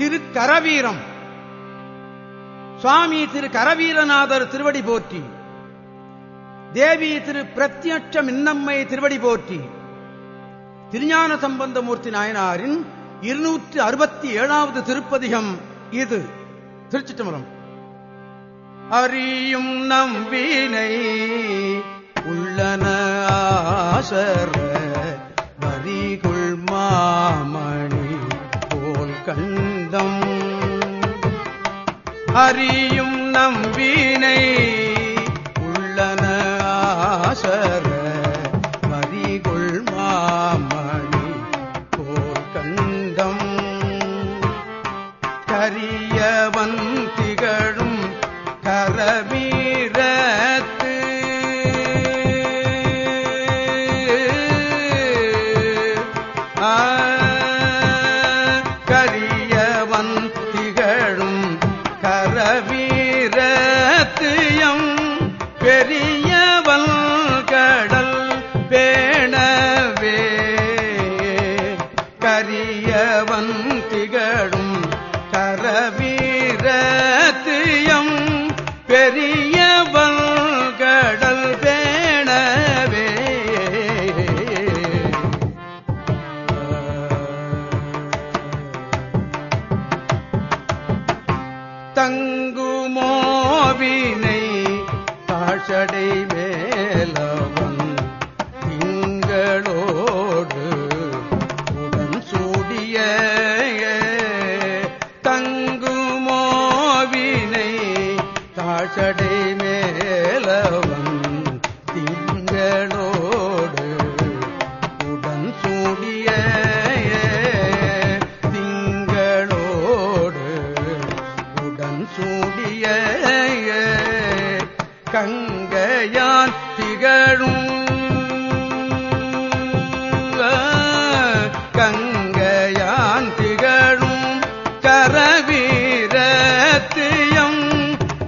திரு கரவீரம் சுவாமி திரு கரவீரநாதர் திருவடி போற்றி. தேவி திரு பிரத்யட்ச மின்னம்மை திருவடி போற்றி. திருஞான சம்பந்தமூர்த்தி நாயனாரின் இருநூற்று அறுபத்தி ஏழாவது திருப்பதிகம் இது. திருச்சிட்டம்பரம் அறியும் நம்பினை உள்ளன ஆசர வரிகுள் மாம ஹரி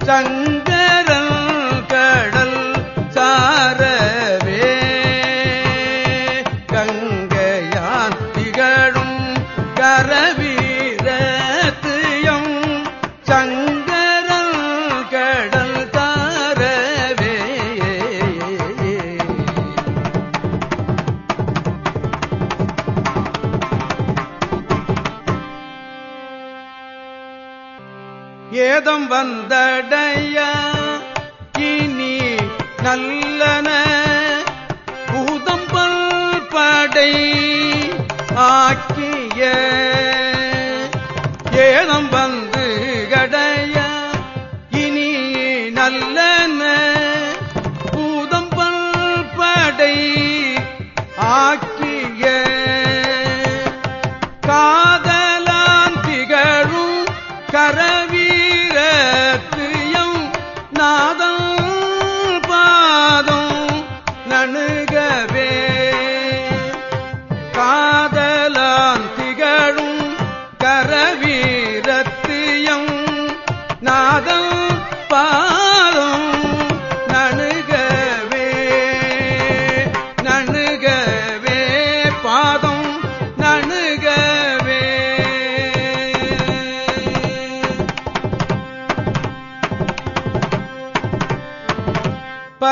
真。ஏதம் வந்தடைய இனி நல்லன. பூதம்பல் படை ஆக்கிய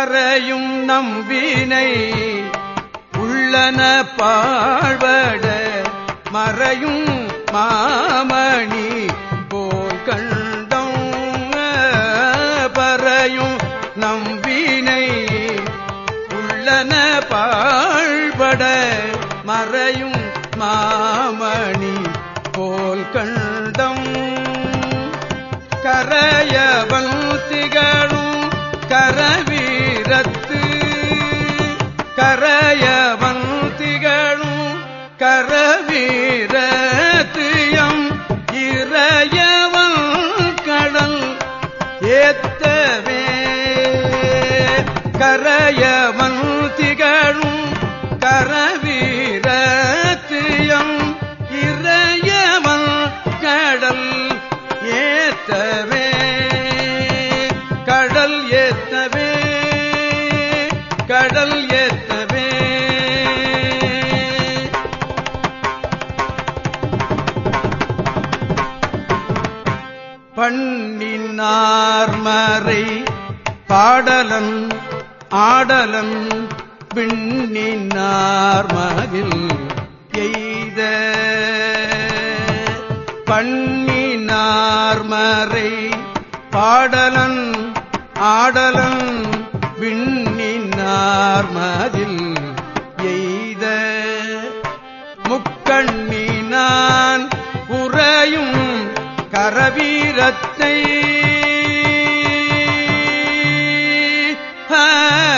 பறையும் நம்பினை உள்ளன பாழ்வட மறையும் மாமணி. கயவன் திகழும் கரவீரத்தியம் இறையவன் கடல் ஏத்தவே கடல் ஏத்தவே கடல் ஏத்தவே. பண்ணினார்மறை பாடலன் ஆடலம் பின்னினார் மகில் எய்த. பண்ணினார்மறை பாடலன் ஆடலன் விண்ணினார் மதில் எய்த. முக்கண்ணினான் உறையும் கரவீரத்தை है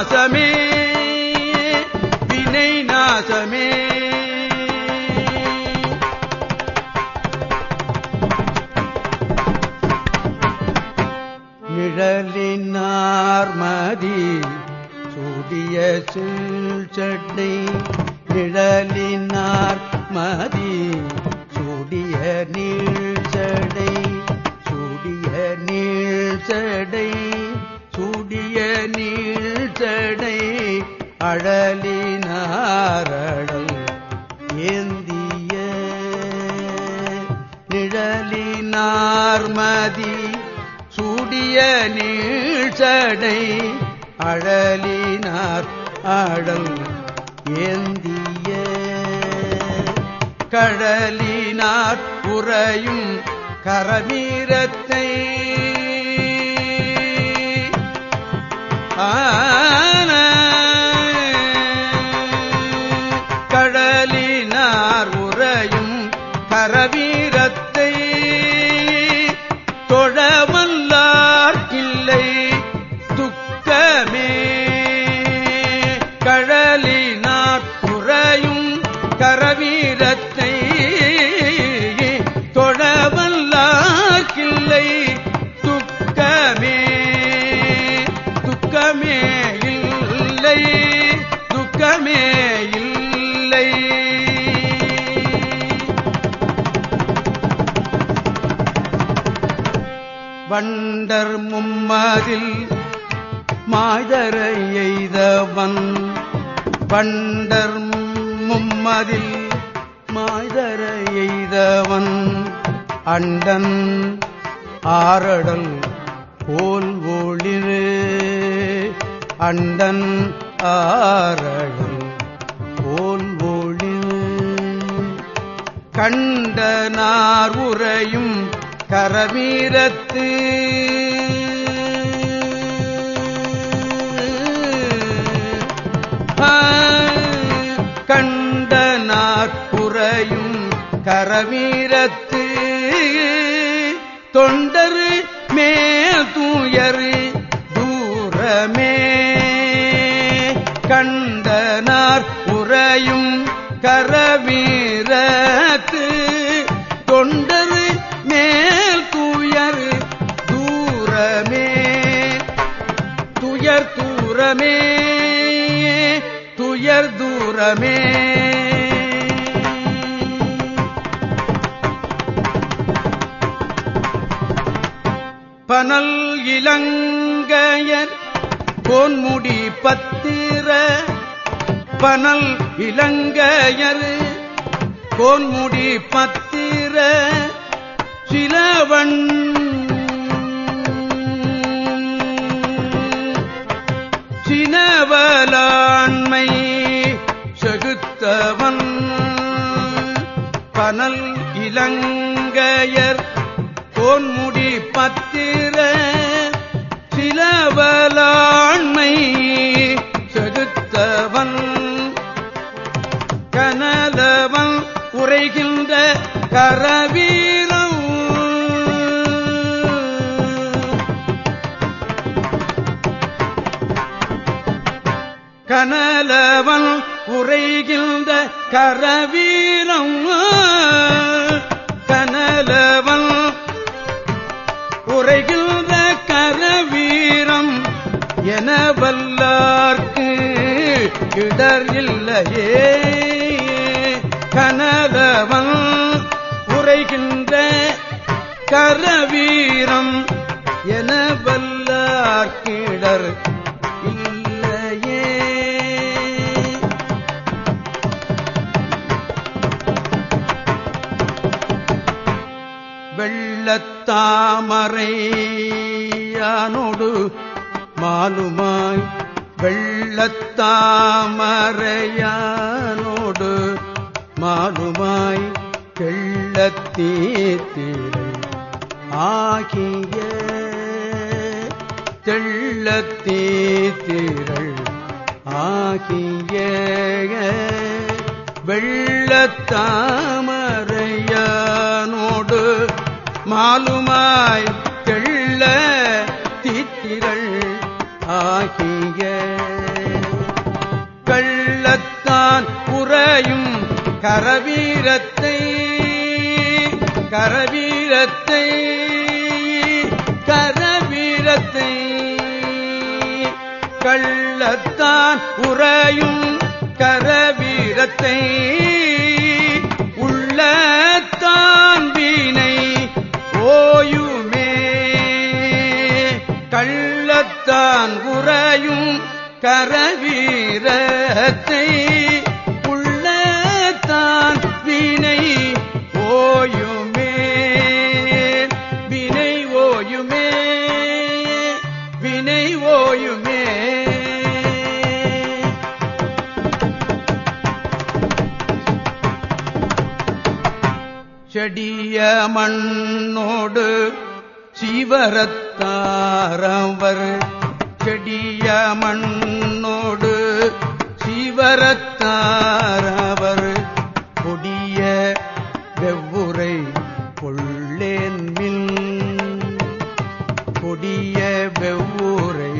நாசமே. வினை நாசமே. நிழலினார் மதி சூடிய சீழ்ச்சட்டை நிழலினார் மதி சூடிய நீழ்ச்சடை சூடிய நீழ்ச்சடை சூடிய செடை அழலினாரடல் ஏந்திய நிழலினார்மதி சூடிய நீழ்ச்சடை அழலினார் ஆடல் ஏந்திய கடலினார் உறையும் கரவீரத்தை ಆ மும்மதில் மாதரை எய்தவன் பண்டர் மும்மதில் மாதரை எய்தவன் அண்டன் ஆரடல் போல் ஒளிரு அண்டன் ஆரடல் போல் ஒளிரு. கண்டனார் உரையும் கரவீரத்து கரவீரத்து தொண்டரு மேல் தூயரு தூரமே. கண்டனார் உறையும் கரவீரத்து தொண்டரு மேல் தூயர் தூரமே. துயர் தூரமே துயர் தூரமே. பனல் இளங்கையர் பொன்முடி பத்திர. பனல் இளங்கையர் பொன்முடி பத்திர. சிலவன் சினவலாண்மை செகுத்தவன். பனல் இளங்கையர் பொன்முடி பத்திர. சிலவலாண்மை செகுத்தவன் கனலவன் உரைகின்ற கரவீரம். கனலவன் உரைகின்ற கரவீரம் கனலவன் இடர் இல்லையே. கனலவன் உரைகின்ற கரவீரம் என வல்லார்க்கிடர் இல்லையே. வெள்ளத்தாமரையானோடு மாலுமாய் வெள்ளத்தாமரையானோடு மாலுமாய் தெள்ளத்தீத்திரை ஆகிய தெள்ளத்தீத்திரள் ஆகிய வெள்ளத்தாமரையானோடு மாலுமாய் ஆகிய கள்ளத்தான் உறையும் கரவீரத்தை கரவீரத்தை கரவீரத்தை. கள்ளத்தான் உறையும் கரவீரத்தை. தான் உறையும் கரவீரத்தை. உள்ளத்தான் வினை ஓயுமே. வினை ஓயுமே. வினை ஓயுமே. செடிய மண்ணோடு சிவரத்தாரவர் செடிய மண்ணோடு சிவரத்தார் அவர் கொடிய வெவ்வுரை கொள்ளேன் மின். கொடிய வெவ்வுரை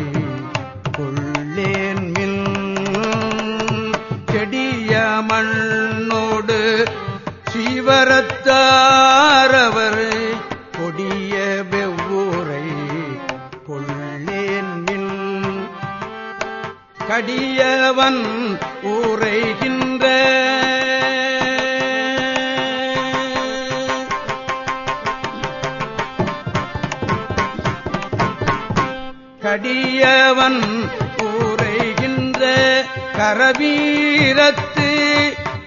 கொள்ளேன் மின். செடிய மண்ணோடு சிவரத்தார் கொடிய கடியவன் ஊரைகின்ற. கடியவன் ஊரைகின்ற கரவீரத்து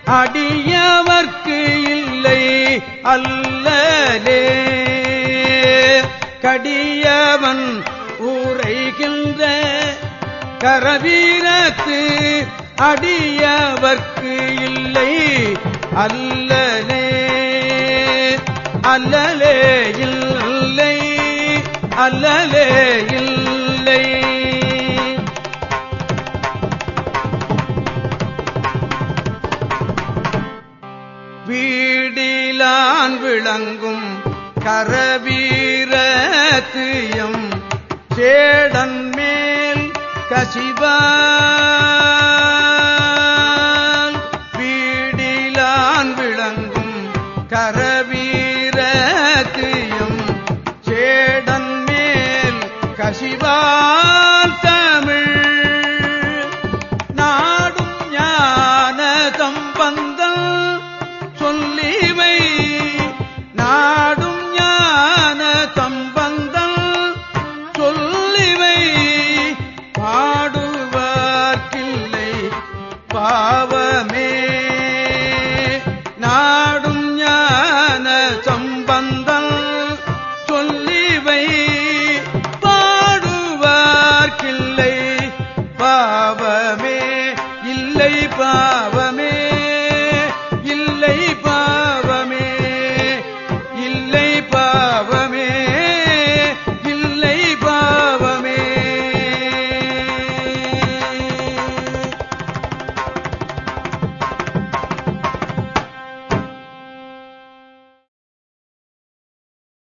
அடியவர்க்கு இல்லை அல்லலே. கடியவன் கரவீரத்து அடியவர்க்கு இல்லை. அல்லலே அல்லலே இல்லை. அல்லலே இல்லை. வீடிலான் விளங்கும் கரவீரத்தியம் சேடன் மேல்